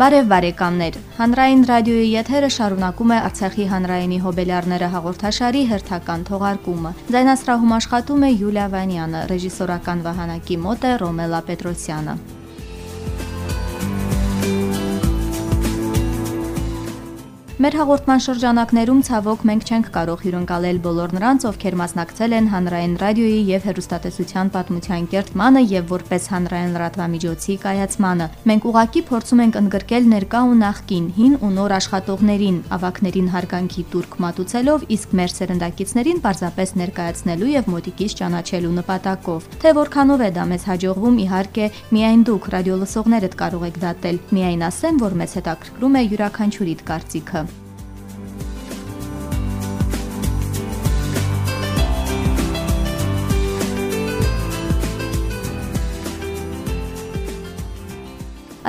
Բարև բարեկամներ։ Հանրային ռադիոյի եթերը շարունակում է Արցախի հանրայինի հոբելյարները հաղորդաշարի հերթական թողարկումը։ Ձայնասրահում աշխատում է Յուլիա Վանյանը, ռեժիսորական վահանակի մոտ է Ռոմելա Պետրոսյանը։ Մեր հաղորդման շրջանակներում ցավոք մենք չենք կարող հյուրընկալել բոլոր նրանց, ովքեր մասնակցել են հանրային ռադիոյի եւ հեռուստատեսության պատմության կերտմանը եւ որպես հանրային լրատվամիջոցի կայացմանը։ Մենք ուղակի փորձում ենք ընդգրկել ներկա ու նախկին, հին ու նոր աշխատողներին, ավակներին հարգանքի турք մատուցելով, իսկ մեր սերնդակիցներին պարզապես ներկայացնելու եւ մոտիկից ճանաչելու նպատակով։ Թե որքանով է դա մեզ հաջողվում, իհարկե, միայն դուք ռադիոլսողներդ կարող եք դատել։ Միայն ասեմ, որ մեզ հետաքրքրում է յուրաքանչյուրիդ կարծիքը։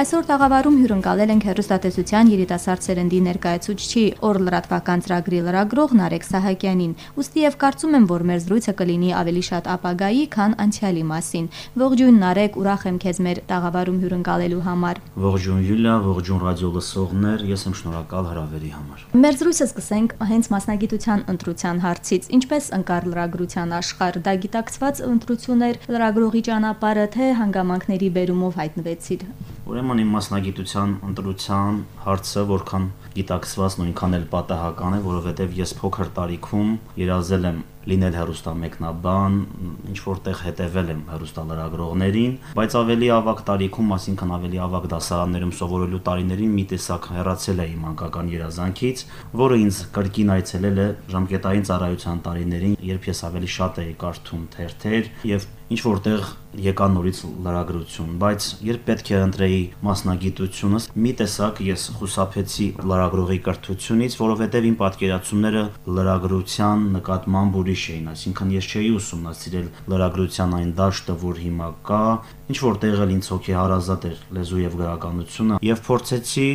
Այսօր տաղավարում հյուրընկալել ենք հերոստատեսության երիտասարդ սերնդի ներկայացուցչի օր լրատվական ծրագրի լրագրող Նարեկ Սահակյանին։ Ոստի եւ կարծում եմ, որ մեր զրույցը կլինի ավելի շատ ապագայի, քան անցյալի մասին։ Ողջույն Նարեկ, ուրախ եմ քեզ մեր տաղավարում հյուրընկալելու համար։ Ողջույն Յուլիա, ողջույն ռադիո լսողներ, ես եմ շնորհակալ հրավերի համար։ Մեր զրույցը սկսենք հենց մասնագիտության ընտրության հարցից։ Ինչպես ընկար լրագրության աշխարհ, դա գիտակցված ընտրություն էր լրագրողի ճանապարհը, թե հանգամանքների բերումով հայտնվեցիր։ Ուրեմն իմ մասնագիտության ընտրության հարցը որքան գիտակցված նույնքան էլ պատահական է, որովհետև ես փոքր տարիքում երազել եմ լինել հերոստամեկնաբան, ինչ որտեղ հետևել եմ հերոստալրագրողներին, բայց ավելի ավակ տարիքում, ասինքն ավելի ավակ դասարաններում սովորելու տարիներին մի տեսակ հեռացել է իմ անկական երազանքից, որը ինձ կրկին այցելել է ժամկետային ծառայության տարիներին, երբ ես ավելի շատ էի կարդում թերթեր եւ ինչ որտեղ եկա նորից լրագրություն, բայց երբ պետք է ընտրեի մասնագիտությունս, մի տեսակ ես խուսափեցի լրագրողի կրթությունից, որովհետև իմ պատկերացումները լրագրության նկատմամբ ուրիշ էին, այսինքն ես չէի ուսումնասիրել լրագրության այն դաշտը, որ հիմա կա, ինչ որտեղ էլ ինձ հոգեհարազատ էր լեզու եւ գրականությունը, եւ փորձեցի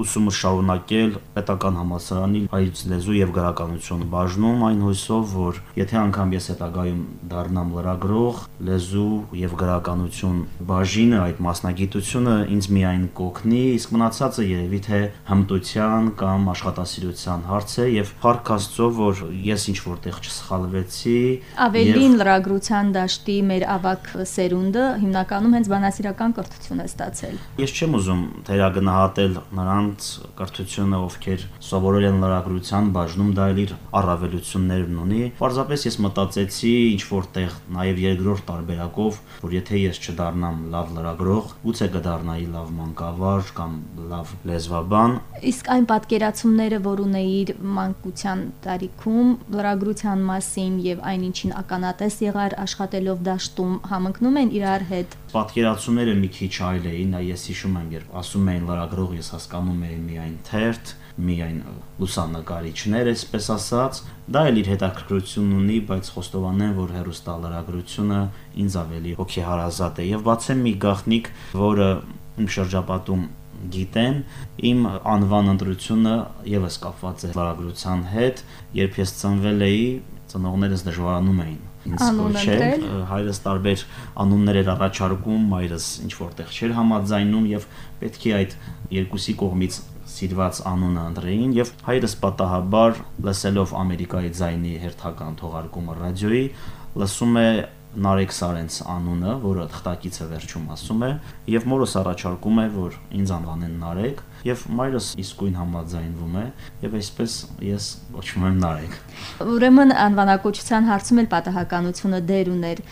ուսումը շարունակել պետական համալսարանի հայոց լեզու եւ գրականություն բաժնում այն հույսով, որ եթե անգամ ես հետագայում դառնամ լրագրող, լեզու եւ գրականություն բաժինը այդ մասնագիտությունը ինձ միայն կօգնի, իսկ մնացածը երևի թե հմտության կամ աշխատասիրության հարց է եւ փառք Աստծո, որ ես ինչ որտեղ չսխալվեցի։ Ավելին լրագրության դաշտի մեր ավակ սերունդը հիմնականում հենց բանասիրական կրթություն է ստացել։ Ես չեմ ուզում թերագնահատել նրան նրանց կրթությունը, ովքեր սովորել են լրագրության բաժնում, դա իր առավելություններն ունի։ Պարզապես ես մտածեցի ինչ որտեղ նաև երկրորդ տարբերակով, որ եթե ես չդառնամ լավ լրագրող, գուցե կդառնայի լավ մանկավար կամ լավ լեզվաբան։ Իսկ այն պատկերացումները, որ ունեիր մանկության տարիքում լրագրության մասին եւ այն ինչին ականատես եղար աշխատելով դաշտում, համընկնում են իրար հետ պատկերացումները մի քիչ այլ էին, ես հիշում եմ, երբ ասում էին լրագրող, ես հասկանում էի միայն թերթ, միայն լուսանկարիչներ, այսպես ասած, դա էլ իր հետաքրքրությունն ունի, բայց խոստովանեմ, որ հերոստա լրագրությունը ինձ ավելի հոգեհարազատ է եւ բացեմ մի գաղտնիք, որը իմ շրջապատում գիտեն, իմ անվան ընտրությունը եւս կապված է լրագրության հետ, երբ ես ծնվել էի, ծնողներս դժվարանում էին կոչել հայրս տարբեր անուններ էր առաջարկում մայրս ինչ որտեղ չէր համաձայնում եւ պետք է այդ երկուսի կողմից սիրված անունը ընտրեին եւ հայրս պատահաբար լսելով ամերիկայի ձայնի հերթական թողարկումը ռադիոյի լսում է Նարեկ Սարենց անունը, որը թղթակիցը վերջում ասում է, եւ մորս առաջարկում է, որ ինձ անվանեն Նարեկ, եւ մայրս իսկույն համաձայնվում է, եւ այսպես ես կոչվում եմ Նարեկ։ Ուրեմն անվանակոչության հարցում էլ պատահականությունը դեր ուներ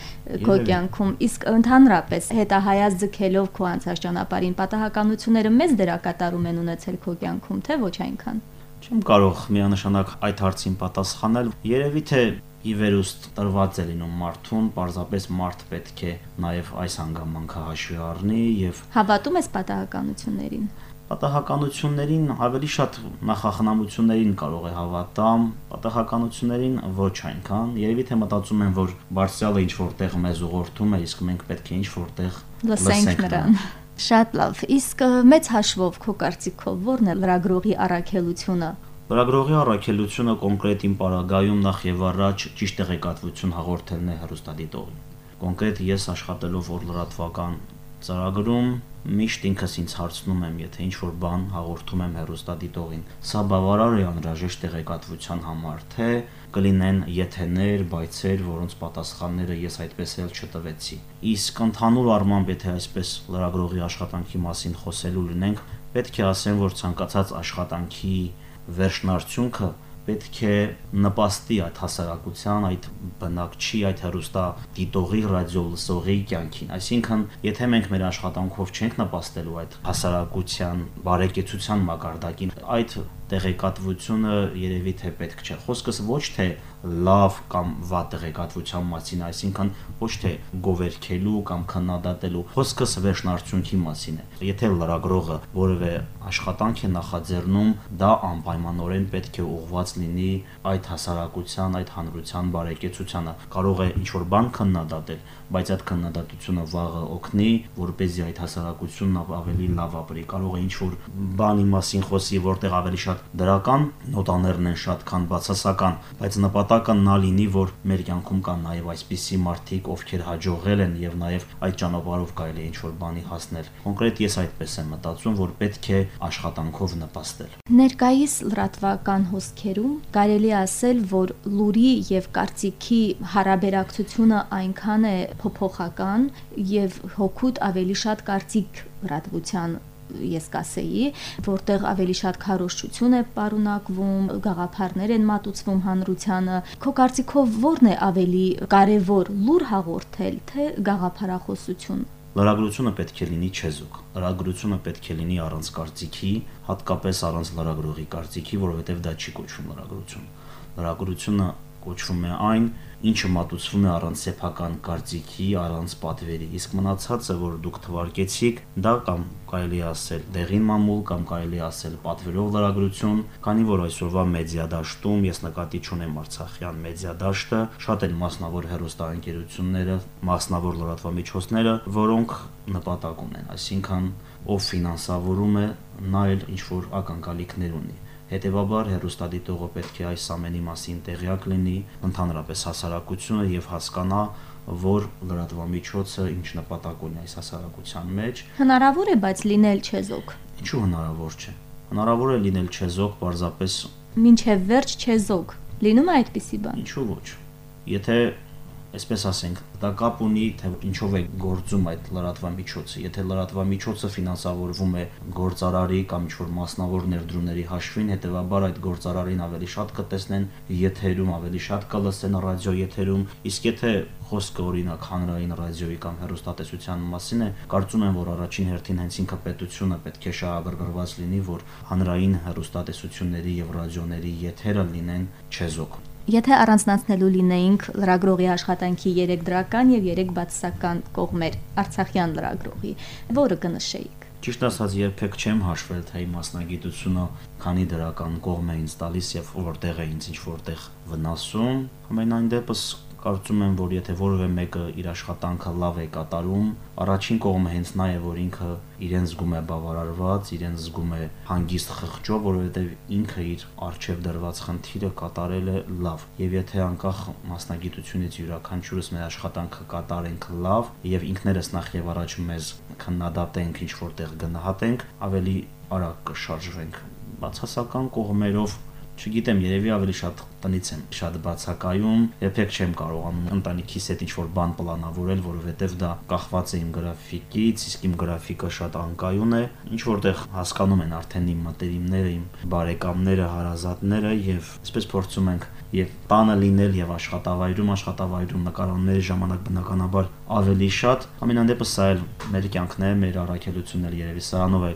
քո կյանքում, իսկ ընդհանրապես հետահայաց ձգելով քո անցած ճանապարհին պատահականությունները մեծ դերակատարում են ունեցել քո կյանքում, թե ոչ այնքան։ Չեմ կարող միանշանակ այդ հարցին պատասխանել։ Երևի թե ի վերուստ տրված է լինում մարդուն, պարզապես մարդ պետք է նաև այս հանգամանքը հաշվի առնի եւ Հավատում ես պատահականություններին պատահականություններին ավելի շատ նախախնամություններին կարող է հավատամ, պատահականություններին ոչ այնքան։ Երևի թե մտածում եմ, որ Բարսելը ինչ որտեղ մեզ ուղղորդում է, իսկ մենք պետք է ինչ որտեղ լսենք նրան։ Շատ լավ։ Իսկ մեծ հաշվով քո կարծիքով ո՞րն է լրագրողի առաքելությունը Լրագրողի առաքելությունը կոնկրետ իմ պարագայում նախ եւ առաջ ճիշտ տեղեկատվություն հաղորդելն է հեռուստադիտողին։ Կոնկրետ ես աշխատելով որ լրատվական ծրագրում միշտ ինքս ինձ հարցնում եմ, եթե ինչ որ բան հաղորդում եմ հերոստատիտողին, սա բավարար է անհրաժեշտ տեղեկատվության համար, թե կլինեն եթեներ, բայցեր, որոնց պատասխանները ես այդպես էլ չտվեցի։ Իսկ ընդհանուր առմամբ, եթե այսպես լրագրողի աշխատանքի մասին խոսելու լինենք, պետք է ասեմ, որ ցանկացած աշխատանքի վերջնարդյունքը պետք է նպաստի այդ հասարակության, այդ բնակչի, այդ հերոստա դիտողի, ռադիո լսողի կյանքին։ Այսինքն, եթե մենք մեր աշխատանքով չենք նպաստելու այդ հասարակության բարեկեցության մակարդակին, այդ տեղեկատվությունը երևի թե պետք չէ։ Խոսքս ոչ թե լավ կամ վատ տեղեկատվության մասին, այսինքն ոչ թե գովերքելու կամ քննադատելու, խոսքս վերջնարդյունքի մասին է։ Եթե լրագրողը որևէ աշխատանք է նախաձեռնում, դա անպայմանորեն պետք է ուղղված լինի այդ հասարակության, այդ հանրության բարեկեցությանը։ Կարող է ինչ-որ բան քննադատել, բայց այդ քննադատությունը վաղը օգնի, որ เป զի այդ հասարակությունն ավելի լավ ապրի։ Կարող է ինչ-որ բանի մասին խոսի, որտեղ ավելի շատ դրական նոտաներն են շատ, քան բացասական, բայց նպատակը նա լինի, որ մեր կյանքում կան նաև այսպիսի մարդիկ, ովքեր հաջողել են եւ նաև այդ ճանապարհով կարելի է ինչ-որ բանի հասնել։ Կոնկրետ ես այդպես եմ մտածում, որ պետք է աշխատանքով նպաստել։ Ներկայիս լրատվական հոսքերում կարելի ասել, որ լուրի եւ կարծիքի հարաբերակցությունը այնքան է փոփոխական եւ հոգուտ ավելի շատ կարծիք լրատվության ես կասեի, որտեղ ավելի շատ քարոշչություն է պարունակվում, գաղափարներ են մատուցվում հանրությանը։ Քո կարծիքով ո՞րն է ավելի կարևոր՝ լուր հաղորդել, թե գաղափարախոսություն։ Լրագրությունը պետք է լինի չեզոք։ Լրագրությունը պետք է լինի առանց կարծիքի, հատկապես առանց լրագրողի կարծիքի, որովհետև դա չի կոչվում լրագրություն։ Լրագրությունը կոչվում է այն, ինչը մատուցվում է առանց սեփական կարծիքի, առանց պատվերի։ Իսկ մնացածը, որ դուք թվարկեցիք, դա կամ կարելի ասել դեղին մամուլ կամ կարելի ասել պատվերով լրագրություն, քանի որ այսօրվա մեդիա դաշտում ես նկատի չունեմ Արցախյան մեդիա դաշտը, շատ են մասնավոր հերոստանգերությունները, մասնավոր լրատվամիջոցները, որոնք նպատակ ունեն, այսինքն ով ֆինանսավորում է, նա էլ ինչ որ ակնկալիքներ ունի Հետևաբար հերոստատիտողը պետք է այս ամենի մասին տեղյակ լինի, ընդհանրապես հասարակությունը եւ հասկանա, որ լրատվամիջոցը ինչ նպատակ ունի այս հասարակության մեջ։ Հնարավոր է, բայց լինել չեզոք։ Ինչու հնարավոր չէ։ Հնարավոր է լինել չեզոք, պարզապես Մինչև վերջ չեզոք։ Լինում է այդպիսի բան։ Ինչու ոչ։ Եթե այսպես ասենք, դա կապ ունի թե ինչով է գործում այդ լրատվամիջոցը։ Եթե լրատվամիջոցը ֆինանսավորվում է գործարարի կամ ինչ-որ մասնավոր ներդրումների հաշվին, հետեւաբար այդ գործարարին ավելի շատ կտեսնեն եթերում, ավելի շատ կլսեն ռադիո եթերում, իսկ եթե խոսքը օրինակ հանրային ռադիոյի կամ հեռուստատեսության մասին է, կարծում եմ, որ առաջին հերթին հենց ինքը պետությունը պետք է շահագրգռված լինի, որ հանրային հեռուստատեսությունների եւ ռադիոների եթերը լինեն չեզոք Եթե առանձնացնելու լինեինք լրագրողի աշխատանքի 3 դրական եւ 3 բացասական կողմեր Արցախյան լրագրողի, որը կնշեիք։ Ճիշտ ասած, երբեք չեմ հաշվել, թե իմ մասնագիտությունը քանի դրական կողմ է ինձ տալիս եւ որտեղ է ինձ ինչ որտեղ վնասում։ Համենայն դեպս Կարծում եմ, որ եթե որևէ մեկը իր աշխատանքը լավ է կատարում, առաջին կողմը հենց նա է, որ ինքը իրեն զգում է բավարարված, իրեն զգում է հանգիստ խղճով, որովհետև ինքը իր արժև դրված խնդիրը կատարել է լավ։ Եվ եթե անկախ մասնագիտությունից յուրաքանչյուրս մեր աշխատանքը կատարենք լավ եւ ինքներս նախ եւ առաջ մեզ քննադատենք, ինչ որտեղ գնահատենք, ավելի արագ կշարժվենք բացասական կողմերով Չգիտեմ, երևի ավելի շատ տնից եմ շատ բացակայում, երբեք չեմ կարողանում ընտանիքիս հետ ինչ-որ բան պլանավորել, որովհետև դա կախված է իմ գրաֆիկից, իսկ իմ գրաֆիկը շատ անկայուն է։ Ինչ որտեղ հասկանում են արդեն իմ մտերիմները, իմ բարեկամները, հարազատները եւ այսպես փորձում ենք եւ տանը լինել եւ աշխատավայրում աշխատավայրում նկարանների ժամանակ բնականաբար ավելի շատ ամենայն դեպս սա էլ մեր կյանքն է մեր առաքելությունն էլ երևի սրանով է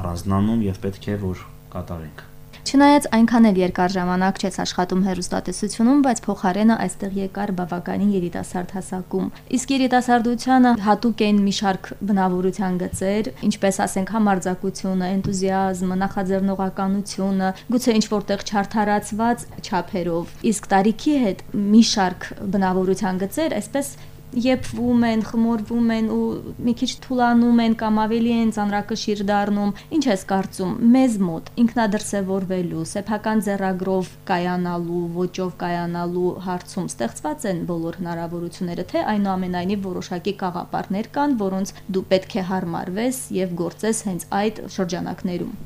առանձնանում եւ պետք է որ կատարենք Չնայած այնքան էլ երկար ժամանակ չես աշխատում հերոստատեսությունում, բայց փոխարենը այստեղ եկար բավականին երիտասարդ հասակում։ Իսկ երիտասարդությանը հատուկ են մի շարք բնավորության գծեր, ինչպես ասենք համարձակությունը, էնտուզիազմը, նախաձեռնողականությունը, գուցե ինչ որտեղ չարթարացված չափերով։ Իսկ տարիքի հետ մի շարք բնավորության գծեր այսպես եփվում են, խմորվում են ու մի քիչ թուլանում են կամ ավելի են ծանրակշիռ դառնում։ Ինչ ես կարծում, մեզ մոտ ինքնադրսևորվելու, սեփական ձեռագրով կայանալու, ոճով կայանալու հարցում ստեղծված են բոլոր հնարավորությունները, թե այնուամենայնիվ որոշակի կաղապարներ կան, որոնց դու պետք է հարմարվես եւ գործես հենց այդ շրջանակներում։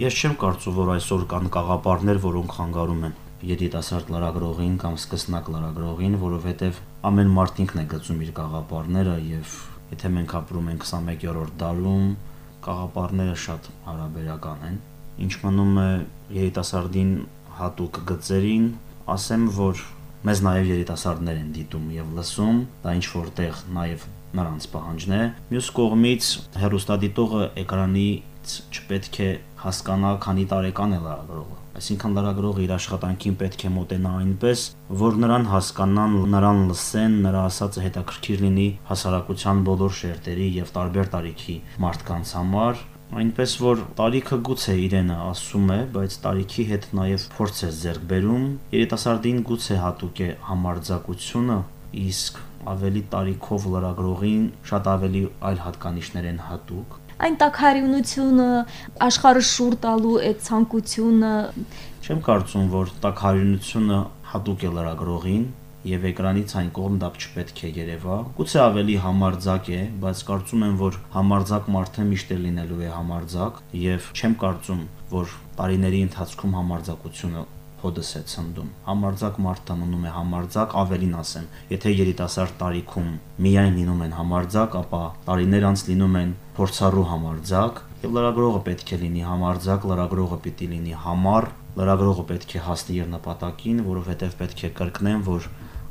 Ես չեմ կարծում, որ այսօր կան կաղապարներ, որոնք խանգարում են երիտասարդ լրագրողին կամ սկսնակ լրագրողին, որովհետև ամեն մարդ ինքն է գծում իր գաղափարները եւ եթե մենք ապրում ենք 21-րդ դարում, գաղափարները շատ հարաբերական են։ Ինչ մնում է երիտասարդին հատուկ գծերին, ասեմ, որ մեզ նաև երիտասարդներ են դիտում եւ լսում, դա ինչ որտեղ նաև նրանց պահանջն է։ Մյուս կողմից հերոստադիտողը էկրանից չպետք է հասկանա քանի տարեկան է լրագրողը Այսինքն լրագրողը իր աշխատանքին պետք է մոտենա այնպես, որ նրան հասկանան, նրան լսեն, նրա ասածը հետաքրքիր լինի հասարակության բոլոր շերտերի եւ տարբեր տարիքի մարդկանց համար, այնպես որ տարիքը գուցե իրենը ասում է, բայց տարիքի հետ նաև փորձ է ձեռք բերում, երիտասարդին գուցե հատուկ է համարձակությունը, իսկ ավելի տարիքով լրագրողին շատ ավելի այլ հատկանիշներ են հատուկ այն տակհարյունությունը, աշխարհը շուր տալու այդ ցանկությունը Չեմ կարծում, որ տակհարյունությունը հատուկ է լրագրողին եւ էկրանից այն կողմ դա չպետք է երևա։ Գուցե ավելի համարձակ է, բայց կարծում եմ, որ համարձակ մարդը միշտ է լինելու է համարձակ եւ չեմ կարծում, որ տարիների ընթացքում համարձակությունը հոդս է ցնդում։ Համարձակ մարդը մնում է համարձակ, ավելին ասեմ, եթե երիտասարդ տարիքում միայն լինում են համարձակ, ապա տարիներ անց լինում են փորձառու համարձակ, եւ լրագրողը պետք է լինի համարձակ, լրագրողը պիտի լինի համառ, լրագրողը պետք է հասնի իր նպատակին, որովհետեւ պետք է կրկնեն, որ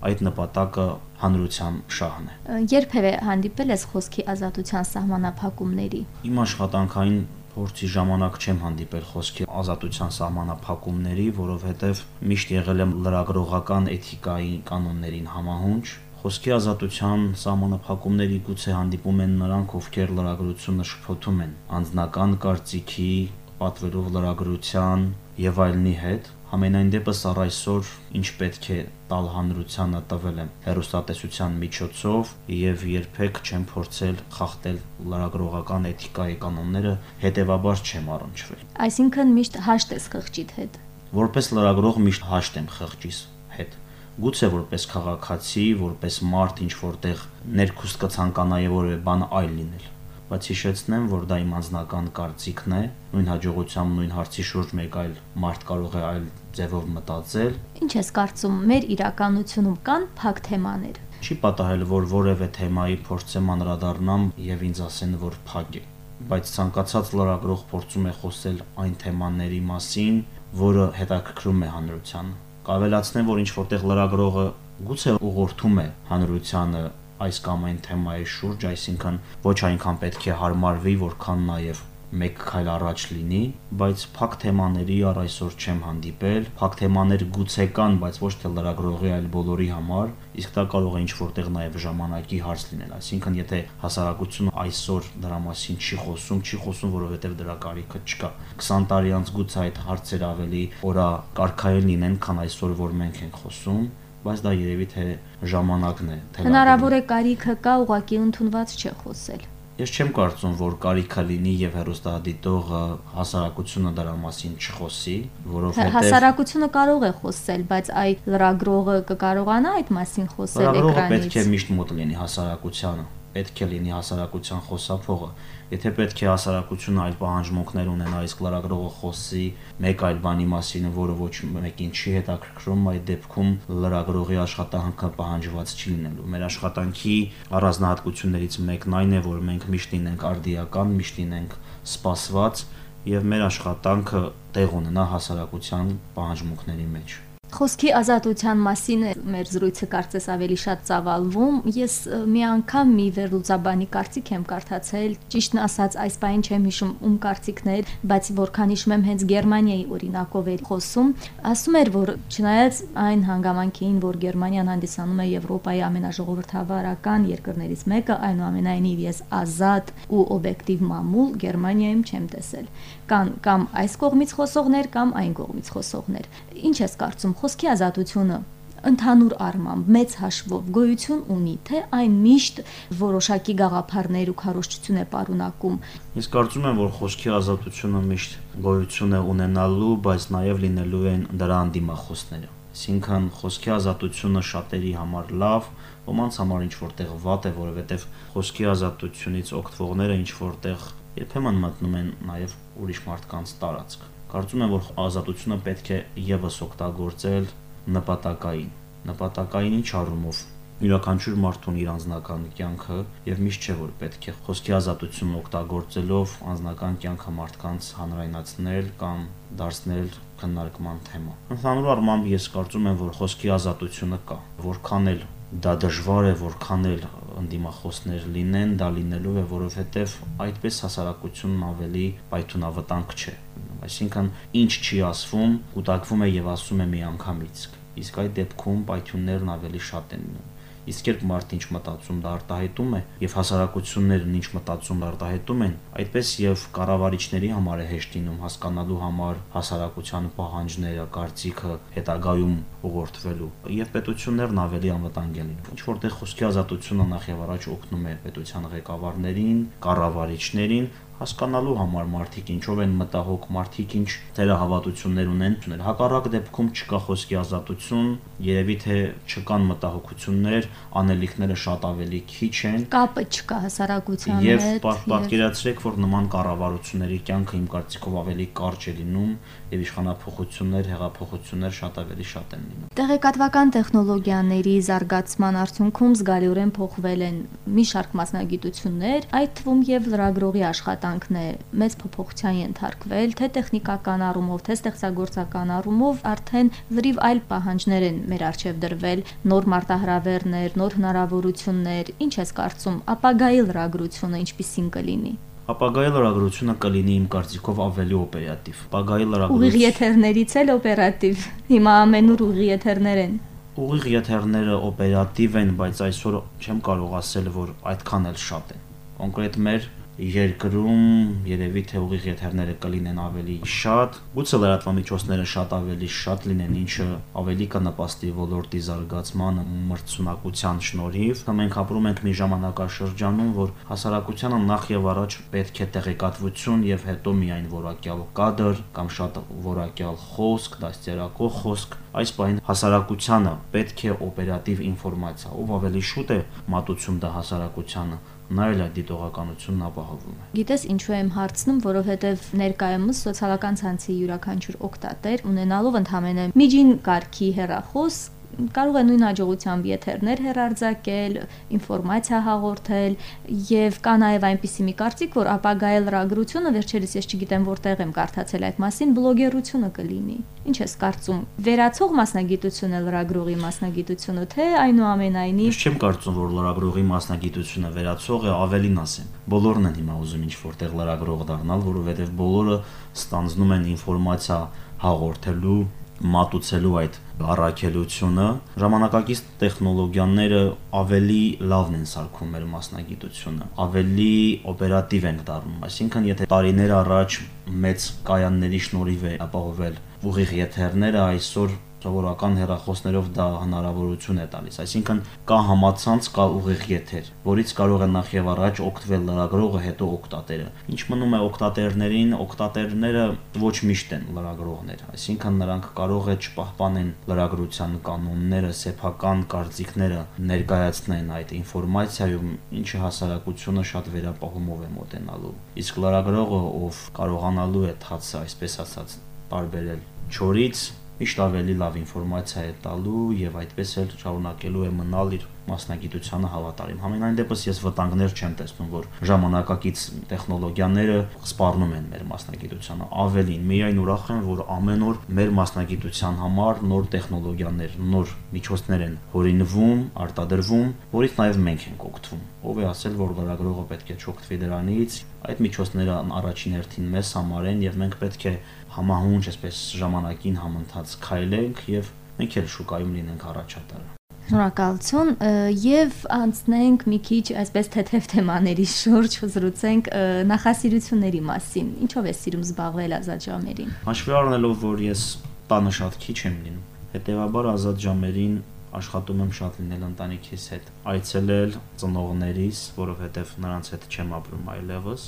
այդ նպատակը հանրության շահն է։ Երբևէ հանդիպել ես խոսքի ազատության սահմանափակումների։ Իմ աշխատանքային փորձի ժամանակ չեմ հանդիպել խոսքի ազատության սահմանափակումների, որովհետև միշտ եղել եմ լրագրողական էթիկայի կանոններին համահունչ։ Խոսքի ազատության սահմանափակումների գուցե հանդիպում են նրանք, ովքեր լրագրությունը շփոթում են անձնական կարծիքի, պատվերով լրագրության եւ այլնի հետ, Համենայն դեպս առ այսօր ինչ պետք է տալ հանրությանը տվել եմ հերոստատեսության միջոցով եւ երբեք չեմ փորձել խախտել լրագրողական էթիկայի կանոնները, հետեւաբար չեմ առնչվել։ Այսինքն միշտ հաշտ ես խղճիդ հետ։ Որպես լրագրող միշտ հաշտ եմ խղճիս հետ գուցե որպես քաղաքացի, որպես մարդ ինչ որտեղ ներքուստ կցանկանայի որևէ բան այլ լինել բայց հիշեցնեմ, որ դա իմ անձնական կարծիքն է, նույն հաջողությամբ նույն հարցի շուրջ մեկ այլ մարդ կարող է այլ ձևով մտածել։ Ինչ ես կարծում, մեր իրականությունում կան փակ թեմաներ։ Չի պատահել, որ որևէ թեմայի փորձեմ անդրադառնամ եւ ինձ ասեն, որ փակ է բայց ցանկացած լրագրող փորձում է խոսել այն թեմաների մասին, որը հետաքրքրում է հանրությանը։ Կավելացնեմ, որ ինչ որտեղ լրագրողը գուցե ուղղորդում է հանրությանը այս կամ այն թեմայի շուրջ, այսինքն ոչ այնքան պետք է հարմարվի, որքան նաև մեկ քայլ առաջ լինի, բայց փակ թեմաների առ այսօր չեմ հանդիպել։ Փակ թեմաներ գուցե կան, բայց ոչ թե լրագրողի, այլ բոլորի համար, իսկ դա կարող է ինչ-որտեղ նաև ժամանակի հարց լինել։ Այսինքն, եթե հասարակությունը այսօր դրա մասին չի խոսում, չի խոսում, որովհետև դրա կարիքը չկա։ 20 տարի անց գուցե այդ հարցերը ավելի օրա կարգային լինեն, քան այսօր, որ մենք ենք խոսում, բայց դա երևի թե ժամանակն է հնարավոր է կարիքը կա ուղակի ընդունված չէ խոսել Ես չեմ կարծում, որ կարիքը լինի եւ հերոստատիտողը հասարակությունը դրա մասին չխոսի, որովհետեւ հասարակությունը կարող է խոսել, բայց այ լրագրողը կկարողանա այդ մասին խոսել էկրանից։ Լրագրողը պետք է միշտ մոտ լինի հասարակությանը պետք է լինի հասարակության խոսափողը։ Եթե պետք է հասարակությունը այլ պահանջմունքներ ունենա, իսկ լրագրողը խոսի մեկ այլ բանի մասին, որը ոչ մեկին չի հետաքրքրում, այդ դեպքում լրագրողի աշխատանքը պահանջված չի լինելու։ Մեր աշխատանքի առանձնահատկություններից մեկն այն է, որ մենք միշտ լինենք արդիական, միշտ լինենք սպասված եւ մեր աշխատանքը տեղ ունենա հասարակության պահանջմունքների մեջ։ Խոսքի ազատության մասին է մեր զրույցը կարծես ավելի շատ ծավալվում։ Ես մի անգամ մի վերլուծաբանի կարծիք եմ կարդացել, ճիշտն ասած, այս բանը չեմ հիշում ում կարծիքն էր, բայց որքան հիշում եմ հենց Գերմանիայի օրինակով էր խոսում, ասում էր, որ չնայած այն հանգամանքին, որ Գերմանիան հանդիսանում է Եվրոպայի ամենաժողովրդավարական երկրներից մեկը, այնուամենայնիվ ես ազատ ու օբյեկտիվ մամուլ Գերմանիայում չեմ տեսել։ Կան կամ այս կողմից խոսողներ կամ այն կողմից խոսողներ։ Ինչ ես կարծում խոսքի ազատությունը ընդհանուր առմամբ մեծ հաշվով գոյություն ունի, թե այն միշտ որոշակի գաղափարներ ու քարոշչություն է պարունակում։ Ես կարծում եմ, որ խոսքի ազատությունը միշտ գոյություն է ունենալու, բայց նաև լինելու են դրա անդիմախոսները։ Այսինքն խոսքի ազատությունը շատերի համար լավ, ոմանց համար ինչ որտեղ վատ է, որովհետև խոսքի ազատությունից օգտվողները ինչ որտեղ երբեմն մտնում են նաև ուրիշ մարդկանց տարածք։ Կարծում եմ, որ ազատությունը պետք է եւս օգտագործել նպատակային։ Նպատակային ինչ առումով յուրաքանչյուր մարդ ունի իր անձնական կյանքը եւ միշտ չէ որ պետք է խոսքի ազատությունն օգտագործելով անձնական կյանքը մարդկանց հանրայնացնել կամ դարձնել քննարկման թեմա։ Ընդհանուր առմամբ ես կարծում եմ, որ խոսքի ազատությունը կա, որքան էլ դա դժվար է, որքան էլ ընդդիմախոսներ լինեն, դա լինելու է, որովհետև այդպես հասարակությունն ավելի պայթունավտանգ չէ։ Այսինքն ինչ չի ասվում, կուտակվում է եւ ասում է միանգամից։ Իսկ այդ դեպքում պայթյուններն ավելի շատ են լինում իսկ երբ մարդը ինչ մտածում դա արտահայտում է եւ հասարակություններն ինչ մտածում արտահայտում են այդպես եւ կառավարիչների համար է հեշտ լինում հասկանալու համար հասարակության պահանջները կարծիքը հետագայում ուղղորդվելու եւ պետություններն ավելի անվտանգ են լինում ինչ որտեղ խոսքի ազատությունը նախ եւ առաջ օգնում է պետության ղեկավարներին կառավարիչներին հասկանալու համար մարդիկ ինչով են մտահոգ, մարդիկ ինչ թերահավատություններ ունեն, հակառակ դեպքում չկա խոսքի ազատություն, երևի թե չկան մտահոգություններ, անելիքները շատ ավելի քիչ են։ Կապը չկա հասարակության հետ։ Եվ պատկերացրեք, որ նման կառավարությունների կյանքը իմ կարծիքով ավելի կարճ է լինում եւ իշխանապողություններ, հեղափոխություններ շատ ավելի շատ են լինում։ Տեղեկատվական տեխնոլոգիաների զարգացման արդյունքում զգալիորեն փոխվել են մի շարք մասնագիտություններ, այդ թվում եւ լրագրողի աշխատանք աշխատանքն է մեծ փոփոխության ենթարկվել, թե տեխնիկական առումով, թե ստեղծագործական առումով արդեն լրիվ այլ պահանջներ են մեր առջև դրվել, նոր մարտահրավերներ, նոր հնարավորություններ։ Ինչ ես կարծում, ապագայի լրագրությունը ինչպիսին կլինի ապագայի լրագրությունը կլինի իմ կարծիքով ավելի օպերատիվ։ Ապագայի լրագրությունը ուղիղ եթերներից էլ օպերատիվ։ Հիմա ամենուր ուղիղ եթերներ են։ Ուղիղ եթերները օպերատիվ են, բայց այսօր չեմ կարող ասել, որ այդքան էլ շատ են։ Կոնկրետ մեր երկրում երևի թե ուղիղ եթերները կլինեն ավելի շատ, գուցե լրատվամիջոցները շատ ավելի շատ լինեն, ինչը ավելի կնպաստի ոլորտի զարգացման մրցունակության շնորհիվ։ Մենք ապրում ենք մի ժամանակաշրջանում, որ հասարակությանը նախ եւ առաջ պետք է տեղեկատվություն եւ հետո միայն որակյալ կադր կամ շատ որակյալ խոսք, դաստիարակող խոսք։ Այս բանը հասարակությանը պետք է օպերատիվ ինֆորմացիա, ով ավելի շուտ է մատուցում դա հասարակությանը նա էլ այդ դիտողականությունն ապահովում է։ Գիտես ինչու եմ հարցնում, որովհետև ներկայումս սոցիալական ցանցի յուրաքանչյուր օկտատեր ունենալով ընդհանրապես միջին կարգի հեռախոս կարող է նույն հաջողությամբ եթերներ հերարձակել, ինֆորմացիա հաղորդել եւ կա նաեւ այնպիսի մի կարծիք, որ ապագայի լրագրությունը վերջերս ես չգիտեմ որտեղ եմ կարդացել այդ մասին, բլոգերությունը կլինի։ Ինչ ես կարծում, վերացող մասնագիտություն է լրագրողի մասնագիտությունը, թե այնուամենայնիվ? Ես չեմ կարծում, որ լրագրողի մասնագիտությունը վերացող է, ավելին ասեմ։ Բոլորն են հիմա ուզում ինչ որտեղ լրագրող դառնալ, որովհետեւ բոլորը ստանձնում են ինֆորմացիա հաղորդելու մատուցելու այդ առաքելությունը ժամանակակից տեխնոլոգիաները ավելի լավն են սարքում մեր մասնագիտությունը ավելի օպերատիվ են դառնում այսինքն եթե տարիներ առաջ մեծ կայանների շնորհիվ է ապահովել ուղիղ եթերները այսօր սովորական հեռախոսներով դա հնարավորություն է տալիս այսինքն կա համացանց կա ուղիղ եթեր որից կարող է նախ եւ առաջ օգտվել լրագրողը հետո օկտատերը ինչ մնում է օկտատերներին օկտատերները ոչ միշտ են լրագրողներ այսինքն նրանք կարող է չպահպանեն լրագրության կանոնները սեփական կարծիքները ներկայացնեն այդ ինֆորմացիայում ինչը հասարակությունը շատ վերապահումով է մոտենալու իսկ լրագրողը ով կարողանալու է թացը այսպես ասած տարբերել չորից միշտ ավելի լավ ինֆորմացիա է տալու եւ այդպես էլ շարունակելու է մնալ իր մասնագիտությանը հավատարիմ։ Համենայն դեպս ես վտանգներ չեմ տեսնում, որ ժամանակակից տեխնոլոգիաները սպառնում են մեր մասնագիտությանը։ Ավելին, միայն ուրախ եմ, որ ամեն օր մեր մասնագիտության համար նոր տեխնոլոգիաներ, նոր միջոցներ են հորինվում, արտադրվում, որից նաև մենք ենք օգտվում։ Ով է ասել, որ լրագրողը պետք է չօգտվի դրանից, այդ միջոցները առաջին հերթին մեզ համար են եւ մենք պետք է համահունչ այսպես ժամանակին համընթաց քայլենք եւ մենք էլ շուկայում լինենք առաջատար։ Շնորհակալություն եւ անցնենք մի քիչ այսպես թեթև թեմաների շուրջ զրուցենք նախասիրությունների մասին։ Ինչով է սիրում զբաղվել ազատ ժամերին։ Հաշվի առնելով, որ ես տանը շատ քիչ եմ լինում, Հետևաբար ազատ ժամերին աշխատում եմ շատ լինել ընտանիքիս հետ, այցելել ծնողներիս, որովհետև նրանց հետ չեմ ապրում այլևս,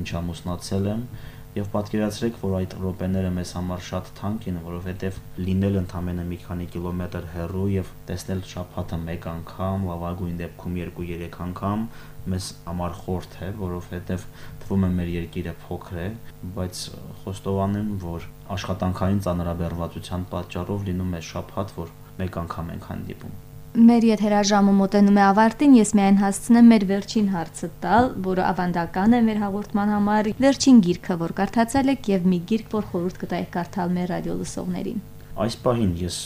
ինչ ամուսնացել եմ, Եվ պատկերացրեք, որ այդ րոպեները մեզ համար շատ թանկ են, որովհետև լինել ընդամենը մի քանի կիլոմետր հեռու եւ տեսնել շփաթը մեկ անգամ, լավագույն դեպքում 2-3 անգամ մեզ համար խորթ է, որովհետև թվում է մեր երկիրը փոքր է, բայց խոստովանեմ, որ աշխատանքային ծանրաբեռնվածության պատճառով լինում է շփաթ, որ մեկ անգամ ենք հանդիպում Մեր եթերաժամը մոտենում է ավարտին, ես միայն հասցնեմ մեր վերջին հարցը տալ, որը ավանդական է մեր հաղորդման համար։ Վերջին գիրքը, որ կարդացել եք եւ մի գիրք, որ խորհուրդ կտայիք կարդալ մեր ռադիո լսողներին։ Այս պահին ես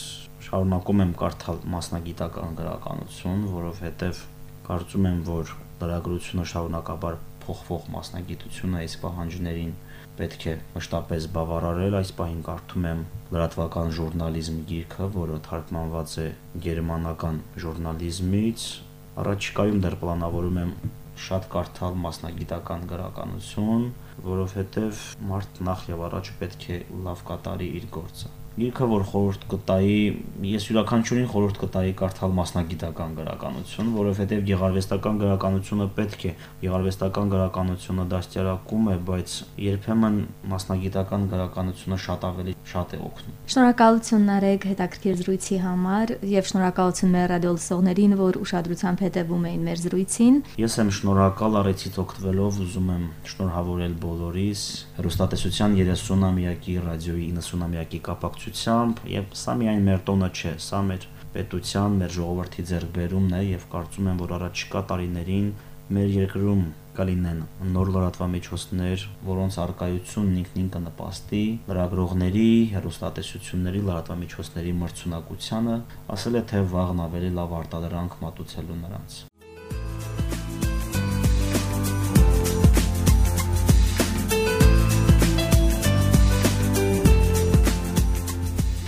շարունակում եմ կարդալ մասնագիտական գրականություն, որովհետեւ կարծում եմ, որ լրագրությունը շարունակաբար փոխվող մասնագիտություն է այս պահանջներին պետք է մշտապես բավարարել այս պահին կարդում եմ լրատվական ժուրնալիզմ գիրքը, որը թարգմանված է գերմանական ժուրնալիզմից։ Առաջիկայում դեռ պլանավորում եմ շատ կարդալ մասնագիտական գրականություն, որովհետև մարդ նախ եւ առաջ պետք է լավ կատարի իր գործը գիրքը, որ խորհուրդ կտայի, ես յուրաքանչյուրին խորհուրդ կտայի կարդալ մասնագիտական գրականություն, որովհետև գեղարվեստական գրականությունը պետք է, գեղարվեստական գրականությունը դաստիարակում է, բայց երբեմն մասնագիտական գրականությունը շատ ավելի շատ է օգնում։ Շնորհակալություն Նարեկ հետաքրքիր զրույցի համար եւ շնորհակալություն մեր ռադիո լսողներին, որ ուշադրությամբ հետևում էին մեր զրույցին։ Ես եմ շնորհակալ առիթից օգտվելով ուզում եմ շնորհավորել բոլորիս հերոստատեսության 30-ամյակի ռադիոյի 90-ամյակի կապակցությամբ աջակցությամբ եւ սա միայն մեր տոնը չէ, սա մեր պետության, մեր ժողովրդի ձեռքբերումն է եւ կարծում եմ, որ առաջիկա տարիներին մեր երկրում կլինեն նոր լրատվամիջոցներ, որոնց արկայությունն ինքնին կնպաստի լրագրողների, հերոստատեսությունների, լրատվամիջոցների մրցունակությանը, ասել է թե վաղն ավելի լավ արտադրանք մատուցելու նրանց։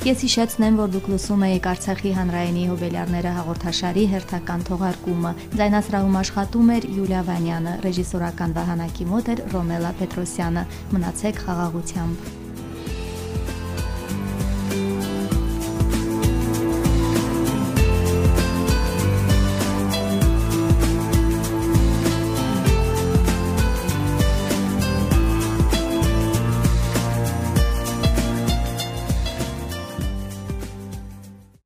Ես հիշեցնեմ, որ դուք լսում եք Արցախի հանրայինի հոբելյարները հաղորդաշարի հերթական թողարկումը։ Ձայնասրահում աշխատում էր Յուլիա Վանյանը, ռեժիսորական վահանակի մոտ էր Ռոմելա Պետրոսյանը։ Մնացեք խաղաղությամբ։